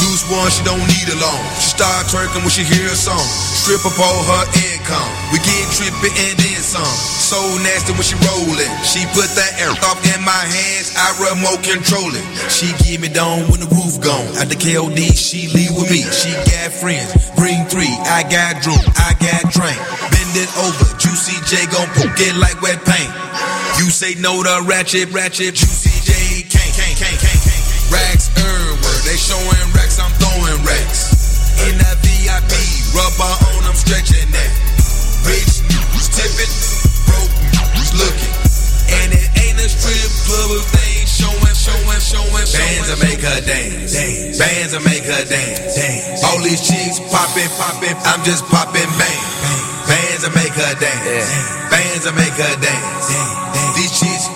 Loose one, she don't need a loan. She start twerking when she hear a song. Strip up all her income. We get trippy and then some. So nasty when she rollin'. She put that air off in my hands. I remote control it. She give me down when the roof gone. At the KOD, she leave with me. She got friends. Bring three. I got drunk. I got drink. Bend it over. Juicy J gon' poke it like wet paint. You say no to ratchet, ratchet. Juicy stretching that. Rich news tipping. Broke news looking. And it ain't a strip club if they ain't showing, showing, showing, showing. Bands will make her dance. dance. Bands will make her dance. dance. All these chicks popping, popping. I'm just popping bang. Bands will make her dance. Bands will make her dance. These chicks